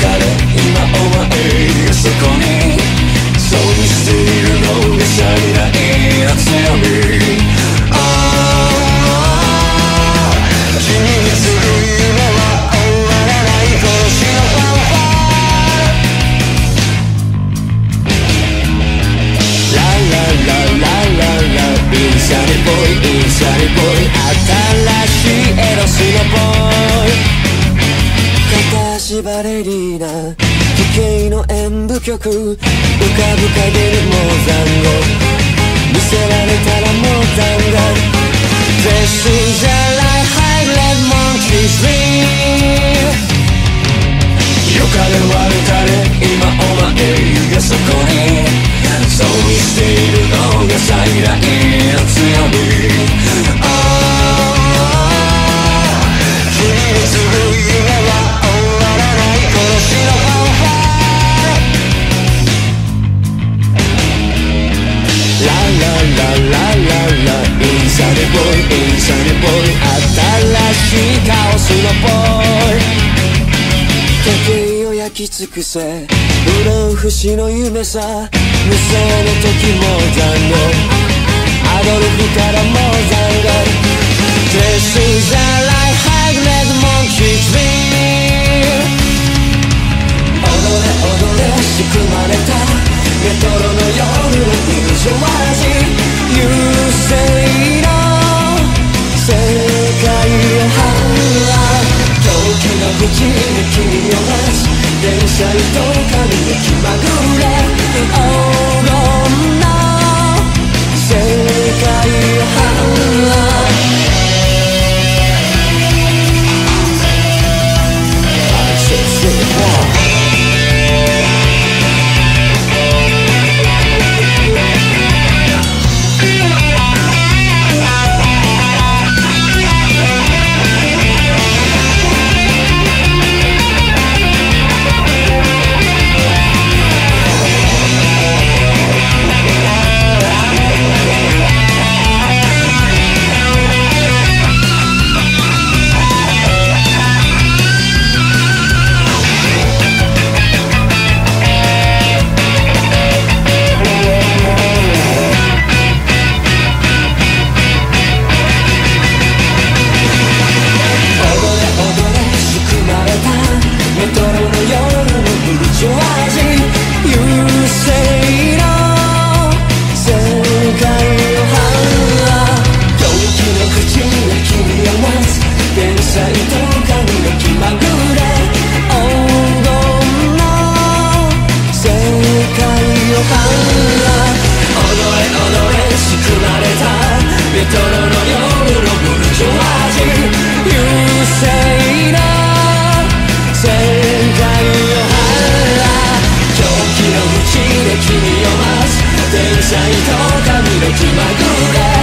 かれ今お前がそこに。そうしているのがシャイな強み。ああ君にする夢は終わらない殺のパワララララララサリボイサリボイ。ちバレリーナ時計の演舞曲浮かぶ影にも残語見せられたらもう残骸 This is a life high red monkey dream よかれ悪かれ今お前がそこにそうしているのが最大の強みララララインサネボーイインサネボーイ新しいカオスのボーイ時計を焼き尽くせ不老不死の夢さ無双の時も残念アドルフからもに君を待つ電車と髪の気まぐれ。と神の気まぐれ」